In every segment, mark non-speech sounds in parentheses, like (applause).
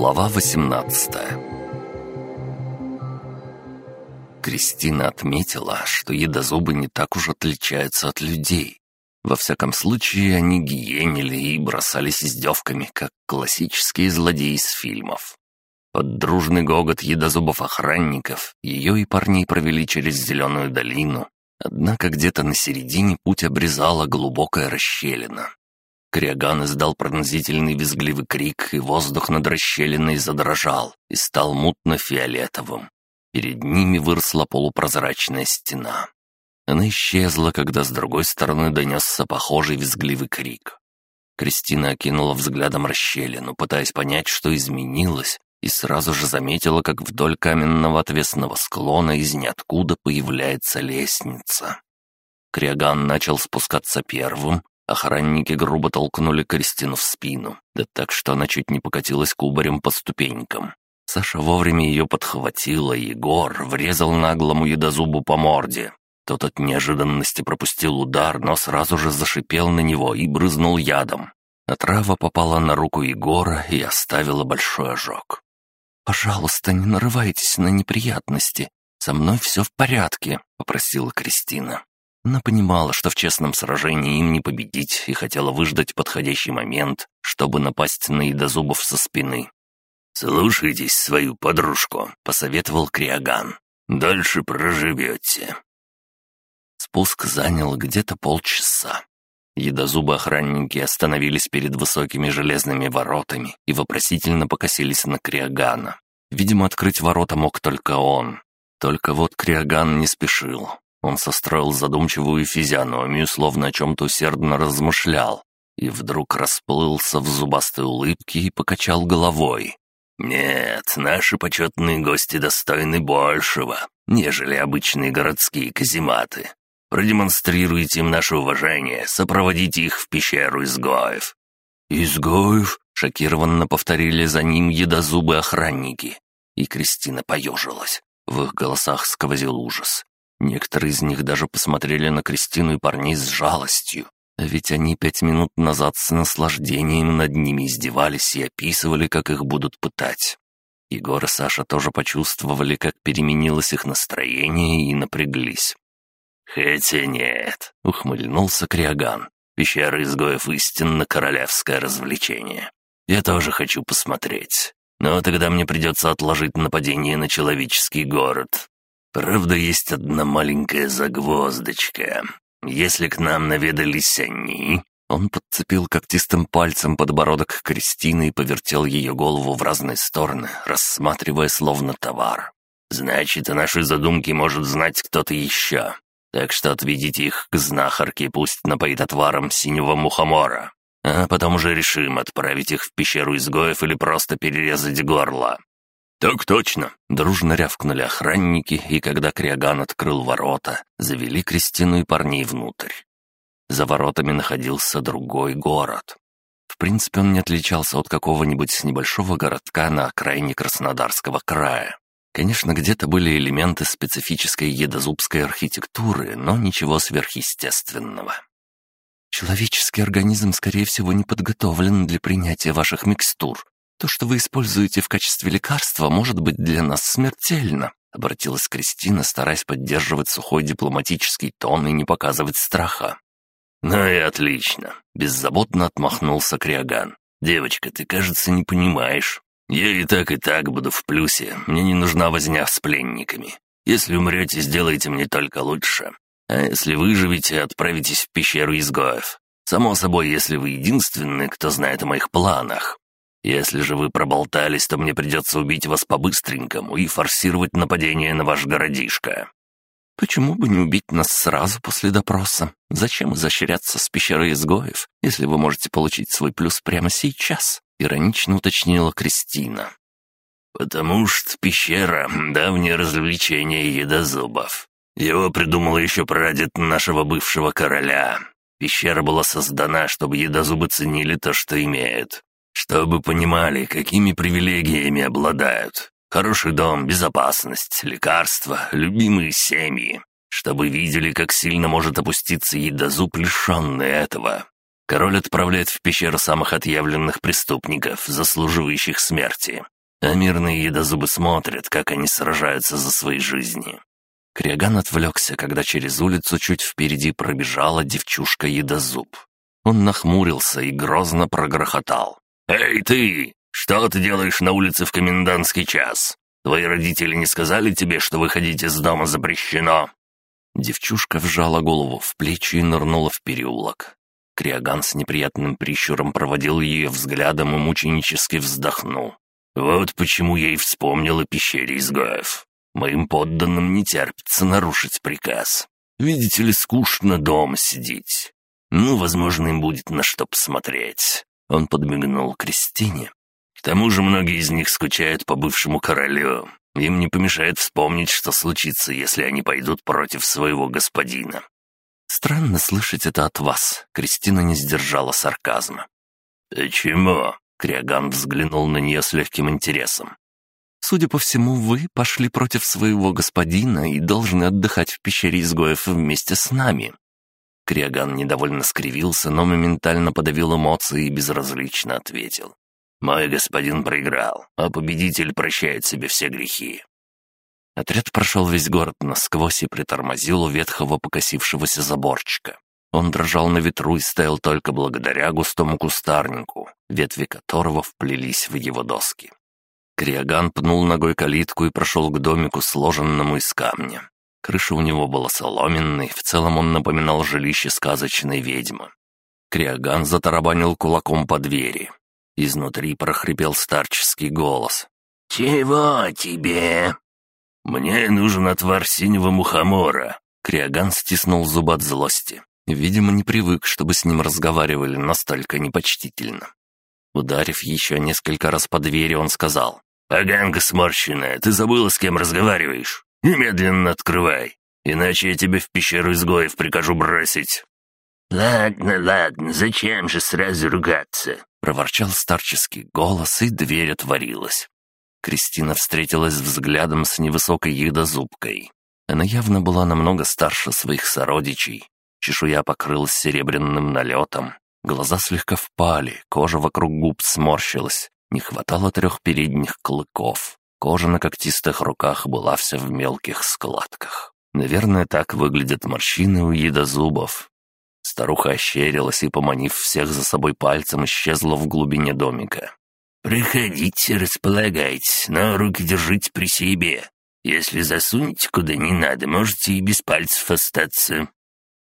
Глава 18 Кристина отметила, что едозубы не так уж отличаются от людей. Во всяком случае, они гиенили и бросались издевками, как классические злодеи из фильмов. Под дружный гогот едозубов-охранников ее и парней провели через зеленую долину, однако где-то на середине путь обрезала глубокая расщелина. Криоган издал пронзительный визгливый крик, и воздух над расщелиной задрожал и стал мутно-фиолетовым. Перед ними выросла полупрозрачная стена. Она исчезла, когда с другой стороны донесся похожий визгливый крик. Кристина окинула взглядом расщелину, пытаясь понять, что изменилось, и сразу же заметила, как вдоль каменного отвесного склона из ниоткуда появляется лестница. Криоган начал спускаться первым, Охранники грубо толкнули Кристину в спину, да так, что она чуть не покатилась кубарем по ступенькам. Саша вовремя ее подхватила, Егор врезал наглому едозубу по морде. Тот от неожиданности пропустил удар, но сразу же зашипел на него и брызнул ядом. Отрава попала на руку Егора и оставила большой ожог. «Пожалуйста, не нарывайтесь на неприятности. Со мной все в порядке», — попросила Кристина. Она понимала, что в честном сражении им не победить, и хотела выждать подходящий момент, чтобы напасть на едозубов со спины. «Слушайтесь свою подружку», — посоветовал Криоган. «Дальше проживете». Спуск занял где-то полчаса. Едозубы-охранники остановились перед высокими железными воротами и вопросительно покосились на Криогана. Видимо, открыть ворота мог только он. Только вот Криоган не спешил. Он состроил задумчивую физиономию, словно о чем-то усердно размышлял, и вдруг расплылся в зубастой улыбке и покачал головой. «Нет, наши почетные гости достойны большего, нежели обычные городские казематы. Продемонстрируйте им наше уважение, сопроводите их в пещеру изгоев». «Изгоев?» — шокированно повторили за ним едозубые охранники. И Кристина поежилась. В их голосах сквозил ужас. Некоторые из них даже посмотрели на Кристину и парней с жалостью. А ведь они пять минут назад с наслаждением над ними издевались и описывали, как их будут пытать. Егор и Саша тоже почувствовали, как переменилось их настроение и напряглись. «Хотя нет», — ухмыльнулся Криоган. «Пещера изгоев истинно королевское развлечение. Я тоже хочу посмотреть. Но тогда мне придется отложить нападение на человеческий город. Правда, есть одна маленькая загвоздочка. Если к нам наведались они...» Он подцепил когтистым пальцем подбородок Кристины и повертел ее голову в разные стороны, рассматривая словно товар. «Значит, о нашей задумке может знать кто-то еще. Так что отведите их к знахарке, пусть напоит отваром синего мухомора. А потом уже решим, отправить их в пещеру изгоев или просто перерезать горло. «Так точно!» — дружно рявкнули охранники, и когда Криоган открыл ворота, завели Кристину и парней внутрь. За воротами находился другой город. В принципе, он не отличался от какого-нибудь небольшого городка на окраине Краснодарского края. Конечно, где-то были элементы специфической едозубской архитектуры, но ничего сверхъестественного. «Человеческий организм, скорее всего, не подготовлен для принятия ваших микстур», то, что вы используете в качестве лекарства, может быть для нас смертельно», — обратилась Кристина, стараясь поддерживать сухой дипломатический тон и не показывать страха. «Ну и отлично», — беззаботно отмахнулся Криоган. «Девочка, ты, кажется, не понимаешь. Я и так, и так буду в плюсе. Мне не нужна возня с пленниками. Если умрете, сделайте мне только лучше. А если выживете, отправитесь в пещеру изгоев. Само собой, если вы единственный, кто знает о моих планах. Если же вы проболтались, то мне придется убить вас по-быстренькому и форсировать нападение на ваш городишко». «Почему бы не убить нас сразу после допроса? Зачем изощряться с пещерой изгоев, если вы можете получить свой плюс прямо сейчас?» — иронично уточнила Кристина. «Потому что пещера — давнее развлечение едозубов. Его придумал еще прадед нашего бывшего короля. Пещера была создана, чтобы едозубы ценили то, что имеют. Чтобы понимали, какими привилегиями обладают. Хороший дом, безопасность, лекарства, любимые семьи. Чтобы видели, как сильно может опуститься едозуб, лишенный этого. Король отправляет в пещеру самых отъявленных преступников, заслуживающих смерти. А мирные едозубы смотрят, как они сражаются за свои жизни. Криоган отвлекся, когда через улицу чуть впереди пробежала девчушка-едозуб. Он нахмурился и грозно прогрохотал. «Эй, ты! Что ты делаешь на улице в комендантский час? Твои родители не сказали тебе, что выходить из дома запрещено?» Девчушка вжала голову в плечи и нырнула в переулок. Криоган с неприятным прищуром проводил ее взглядом и мученически вздохнул. «Вот почему я и вспомнил о пещере изгоев. Моим подданным не терпится нарушить приказ. Видите ли, скучно дома сидеть. Ну, возможно, им будет на что посмотреть». Он подмигнул Кристине. «К тому же многие из них скучают по бывшему королю. Им не помешает вспомнить, что случится, если они пойдут против своего господина. «Странно слышать это от вас», — Кристина не сдержала сарказма. «Почему?» — Криоган взглянул на нее с легким интересом. «Судя по всему, вы пошли против своего господина и должны отдыхать в пещере изгоев вместе с нами». Криоган недовольно скривился, но моментально подавил эмоции и безразлично ответил. «Мой господин проиграл, а победитель прощает себе все грехи. Отряд прошел весь город насквозь и притормозил у ветхого покосившегося заборчика. Он дрожал на ветру и стоял только благодаря густому кустарнику, ветви которого вплелись в его доски. Криоган пнул ногой калитку и прошел к домику, сложенному из камня. Крыша у него была соломенной, в целом он напоминал жилище сказочной ведьмы. Криоган затарабанил кулаком по двери. Изнутри прохрипел старческий голос. «Чего тебе?» «Мне нужен отвар синего мухомора». Криоган стиснул зубы от злости. Видимо, не привык, чтобы с ним разговаривали настолько непочтительно. Ударив еще несколько раз по двери, он сказал. «Поганка сморщенная, ты забыла, с кем разговариваешь? Немедленно открывай, иначе я тебе в пещеру изгоев прикажу бросить». «Ладно, ладно, зачем же сразу ругаться?» — проворчал старческий голос, и дверь отворилась. Кристина встретилась взглядом с невысокой едозубкой. Она явно была намного старше своих сородичей. Чешуя покрылась серебряным налетом. Глаза слегка впали, кожа вокруг губ сморщилась. Не хватало трех передних клыков. Кожа на когтистых руках была вся в мелких складках. Наверное, так выглядят морщины у едозубов. Старуха ощерилась и, поманив всех за собой пальцем, исчезла в глубине домика. «Приходите, располагайтесь, но руки держите при себе. Если засунете куда не надо, можете и без пальцев остаться».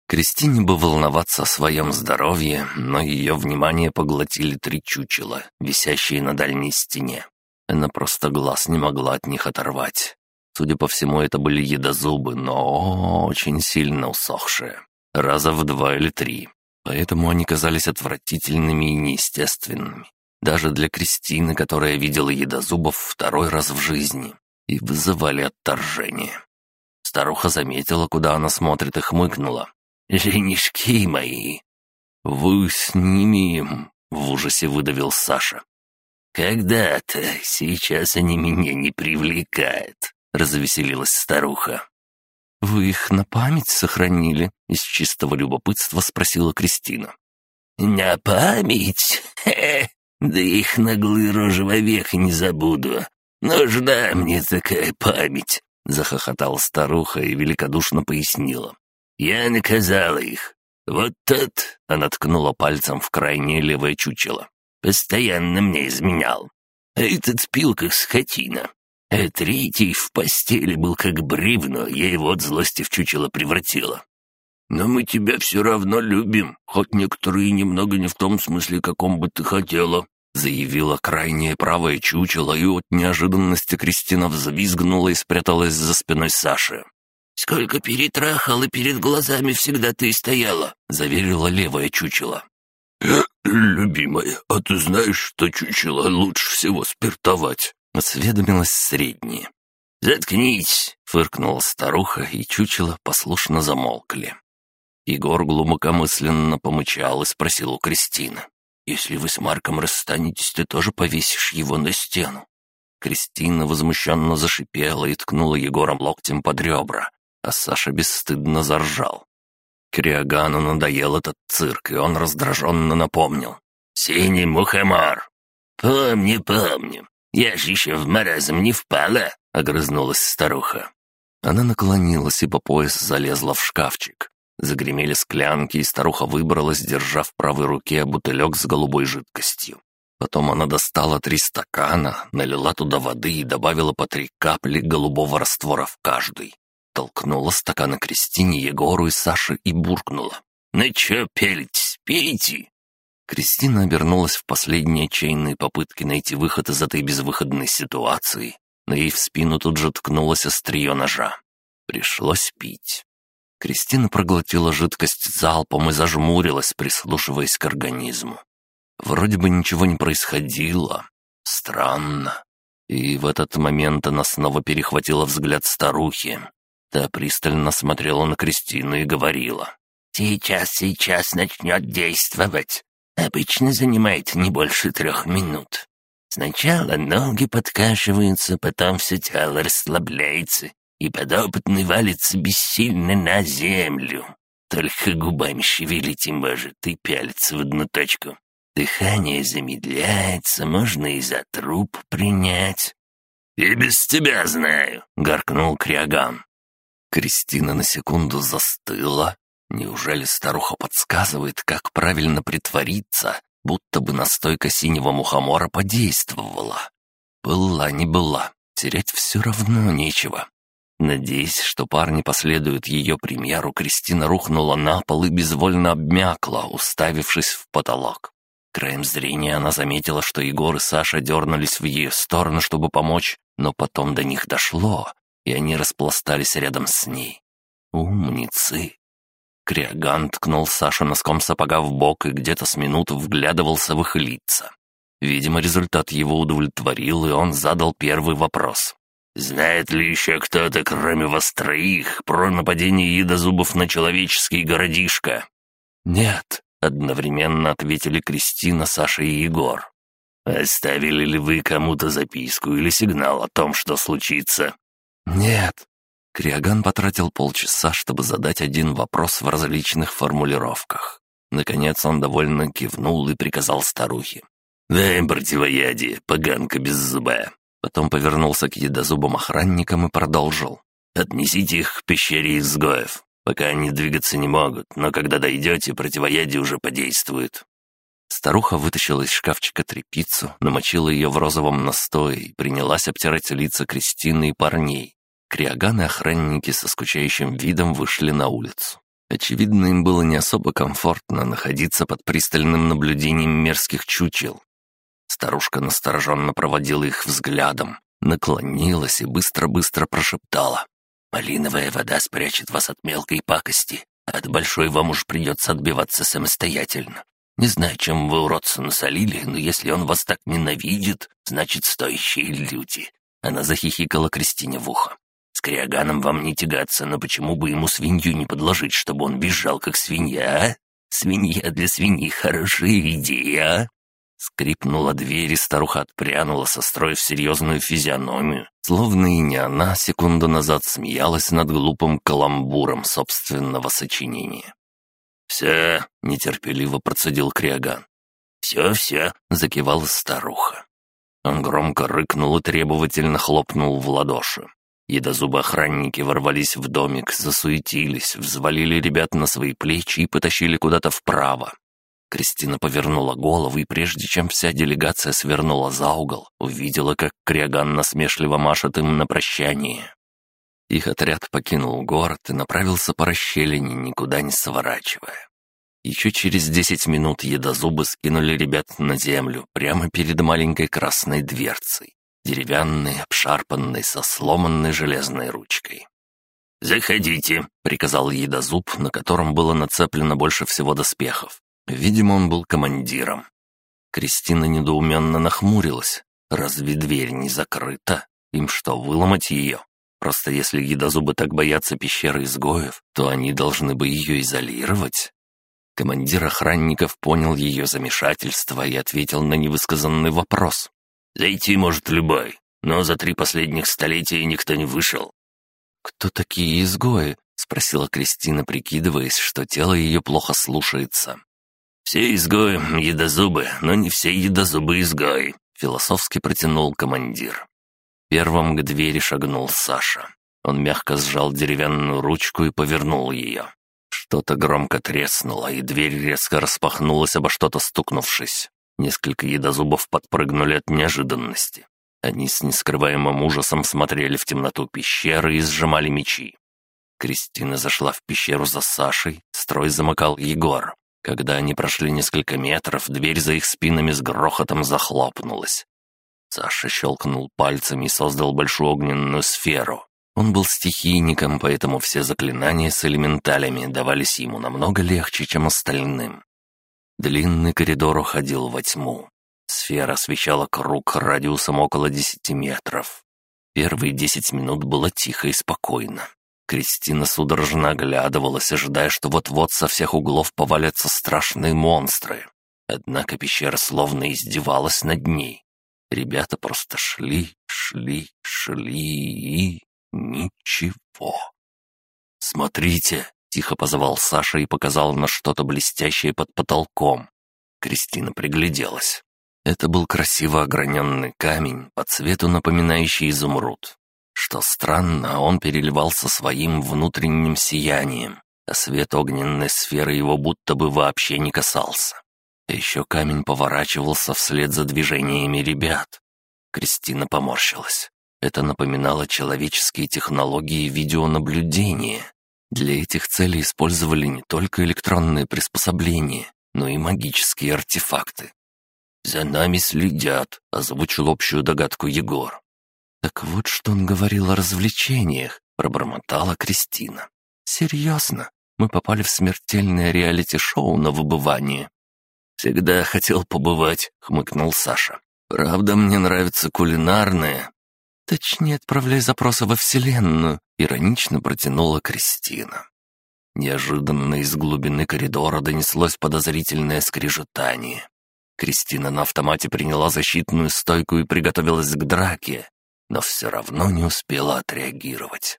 Кристине бы волноваться о своем здоровье, но ее внимание поглотили три чучела, висящие на дальней стене. Она просто глаз не могла от них оторвать. Судя по всему, это были едозубы, но очень сильно усохшие. Раза в два или три. Поэтому они казались отвратительными и неестественными даже для Кристины, которая видела едозубов второй раз в жизни, и вызывали отторжение. Старуха заметила, куда она смотрит, и хмыкнула. «Женишки мои!» «Вы с ними...» — в ужасе выдавил Саша. «Когда-то, сейчас они меня не привлекают», — развеселилась старуха. «Вы их на память сохранили?» — из чистого любопытства спросила Кристина. «На память? Хе, да их наглые рожи вовек не забуду. Нужна мне такая память!» — захохотала старуха и великодушно пояснила. «Я наказала их. Вот тот...» — она ткнула пальцем в крайнее левое чучело. «Постоянно мне изменял. А этот спил, как скотина. А третий в постели был как бревно, я его от злости в чучело превратила. Но мы тебя все равно любим, хоть некоторые немного не в том смысле, каком бы ты хотела», заявила крайнее правое чучело, и от неожиданности Кристина взвизгнула и спряталась за спиной Саши. «Сколько перетрахал, и перед глазами всегда ты стояла», — заверила левое чучело. «Э, (clears throat) «Любимая, а ты знаешь, что чучело лучше всего спиртовать?» — осведомилась средняя. «Заткнись!» — фыркнула старуха, и чучело послушно замолкли. Егор глубокомысленно помычал и спросил у Кристины. «Если вы с Марком расстанетесь, ты тоже повесишь его на стену». Кристина возмущенно зашипела и ткнула Егором локтем под ребра, а Саша бесстыдно заржал. Криогану надоел этот цирк, и он раздраженно напомнил. «Синий мухомор!» «Помню, помню. Я же еще в маразм не впала», — огрызнулась старуха. Она наклонилась и по пояс залезла в шкафчик. Загремели склянки, и старуха выбралась, держа в правой руке бутылек с голубой жидкостью. Потом она достала три стакана, налила туда воды и добавила по три капли голубого раствора в каждый. Толкнула стаканы Кристине, Егору и Саше и буркнула. «Ну чё пелитесь, пейте!» Кристина обернулась в последние отчаянные попытки найти выход из этой безвыходной ситуации, но ей в спину тут же ткнулось острие ножа. Пришлось пить. Кристина проглотила жидкость залпом и зажмурилась, прислушиваясь к организму. Вроде бы ничего не происходило. Странно. И в этот момент она снова перехватила взгляд старухи. Та пристально смотрела на Кристину и говорила. «Сейчас, сейчас начнет действовать. Обычно занимает не больше трех минут. Сначала ноги подкашиваются, потом все тело расслабляется, и подопытный валится бессильно на землю. Только губами шевелить и может и пялится в одну точку. Дыхание замедляется, можно и за труп принять. «И без тебя знаю», — горкнул Криаган. Кристина на секунду застыла. Неужели старуха подсказывает, как правильно притвориться, будто бы настойка синего мухомора подействовала? Была не была, терять все равно нечего. Надеясь, что парни последуют ее примеру, Кристина рухнула на пол и безвольно обмякла, уставившись в потолок. Краем зрения она заметила, что Егор и Саша дернулись в ее сторону, чтобы помочь, но потом до них дошло, и они распластались рядом с ней. Умницы! Криоган ткнул Саша носком сапога в бок и где-то с минуту вглядывался в их лица. Видимо, результат его удовлетворил, и он задал первый вопрос. Знает ли еще кто-то, кроме вас троих, про нападение едозубов на человеческий городишко?» «Нет», — одновременно ответили Кристина, Саша и Егор. «Оставили ли вы кому-то записку или сигнал о том, что случится?» «Нет». Криоган потратил полчаса, чтобы задать один вопрос в различных формулировках. Наконец он довольно кивнул и приказал старухе. «Дай им противоядие, поганка без зуба. Потом повернулся к едозубым охранникам и продолжил. «Отнесите их к пещере изгоев. Пока они двигаться не могут, но когда дойдете, противоядие уже подействует». Старуха вытащила из шкафчика тряпицу, намочила ее в розовом настое и принялась обтирать лица Кристины и парней. Криоган и охранники со скучающим видом вышли на улицу. Очевидно, им было не особо комфортно находиться под пристальным наблюдением мерзких чучел, Старушка настороженно проводила их взглядом, наклонилась и быстро-быстро прошептала. «Малиновая вода спрячет вас от мелкой пакости. От большой вам уж придется отбиваться самостоятельно. Не знаю, чем вы уродца насолили, но если он вас так ненавидит, значит, стоящие люди». Она захихикала Кристине в ухо. «С Криоганом вам не тягаться, но почему бы ему свинью не подложить, чтобы он бежал, как свинья, а? Свинья для свиньи — хорошая идея, а?» Скрипнула дверь, и старуха отпрянула, состроив серьезную физиономию. Словно и не она секунду назад смеялась над глупым каламбуром собственного сочинения. «Все», — нетерпеливо процедил Криоган. «Все-все», — закивала старуха. Он громко рыкнул и требовательно хлопнул в ладоши. Едозубы охранники ворвались в домик, засуетились, взвалили ребят на свои плечи и потащили куда-то вправо. Кристина повернула голову, и прежде чем вся делегация свернула за угол, увидела, как Криаган насмешливо машет им на прощание. Их отряд покинул город и направился по расщелине, никуда не сворачивая. Еще через десять минут едозубы скинули ребят на землю прямо перед маленькой красной дверцей, деревянной, обшарпанной, со сломанной железной ручкой. «Заходите», — приказал едозуб, на котором было нацеплено больше всего доспехов. Видимо, он был командиром. Кристина недоуменно нахмурилась. Разве дверь не закрыта? Им что, выломать ее? Просто если едозубы так боятся пещеры изгоев, то они должны бы ее изолировать. Командир охранников понял ее замешательство и ответил на невысказанный вопрос. «Зайти может любой, но за три последних столетия никто не вышел». «Кто такие изгои?» — спросила Кристина, прикидываясь, что тело ее плохо слушается. «Все изгои — едозубы, но не все едозубы изгои», — философски протянул командир. Первым к двери шагнул Саша. Он мягко сжал деревянную ручку и повернул ее. Что-то громко треснуло, и дверь резко распахнулась, обо что-то стукнувшись. Несколько едозубов подпрыгнули от неожиданности. Они с нескрываемым ужасом смотрели в темноту пещеры и сжимали мечи. Кристина зашла в пещеру за Сашей, строй замыкал Егор. Когда они прошли несколько метров, дверь за их спинами с грохотом захлопнулась. Саша щелкнул пальцами и создал большую огненную сферу. Он был стихийником, поэтому все заклинания с элементалями давались ему намного легче, чем остальным. Длинный коридор уходил во тьму. Сфера освещала круг радиусом около десяти метров. Первые десять минут было тихо и спокойно. Кристина судорожно оглядывалась, ожидая, что вот-вот со всех углов повалятся страшные монстры. Однако пещера словно издевалась над ней. Ребята просто шли, шли, шли и... Ничего. «Смотрите!» — тихо позвал Саша и показал на что-то блестящее под потолком. Кристина пригляделась. Это был красиво ограненный камень, по цвету напоминающий изумруд. Что странно, он переливался своим внутренним сиянием, а свет огненной сферы его будто бы вообще не касался. Еще камень поворачивался вслед за движениями ребят. Кристина поморщилась. Это напоминало человеческие технологии видеонаблюдения. Для этих целей использовали не только электронные приспособления, но и магические артефакты. «За нами следят», — озвучил общую догадку Егор. «Так вот, что он говорил о развлечениях», — пробормотала Кристина. «Серьезно? Мы попали в смертельное реалити-шоу на выбывание». «Всегда хотел побывать», — хмыкнул Саша. «Правда, мне нравится кулинарное, «Точнее, отправляй запросы во Вселенную», — иронично протянула Кристина. Неожиданно из глубины коридора донеслось подозрительное скрежетание. Кристина на автомате приняла защитную стойку и приготовилась к драке, но все равно не успела отреагировать.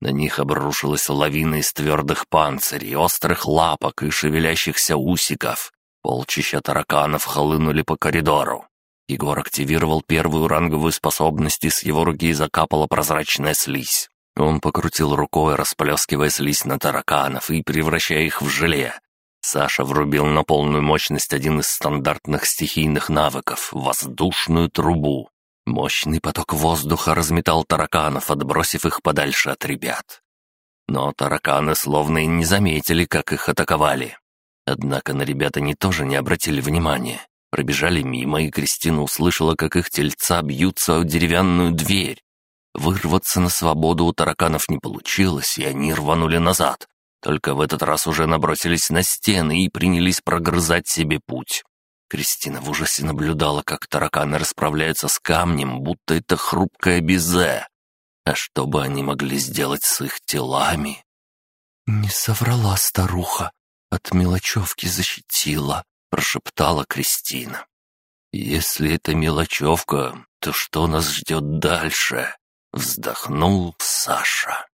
На них обрушилась лавина из твердых панцирей, острых лапок и шевелящихся усиков. Полчища тараканов хлынули по коридору. Егор активировал первую ранговую способность, и с его руки закапала прозрачная слизь. Он покрутил рукой, расплескивая слизь на тараканов и превращая их в желе. Саша врубил на полную мощность один из стандартных стихийных навыков — воздушную трубу. Мощный поток воздуха разметал тараканов, отбросив их подальше от ребят. Но тараканы словно и не заметили, как их атаковали. Однако на ребят они тоже не обратили внимания. Пробежали мимо, и Кристина услышала, как их тельца бьются о деревянную дверь. Вырваться на свободу у тараканов не получилось, и они рванули назад. Только в этот раз уже набросились на стены и принялись прогрызать себе путь. Кристина в ужасе наблюдала, как тараканы расправляются с камнем, будто это хрупкое безе. А что бы они могли сделать с их телами? «Не соврала старуха, от мелочевки защитила», — прошептала Кристина. «Если это мелочевка, то что нас ждет дальше?» — вздохнул Саша.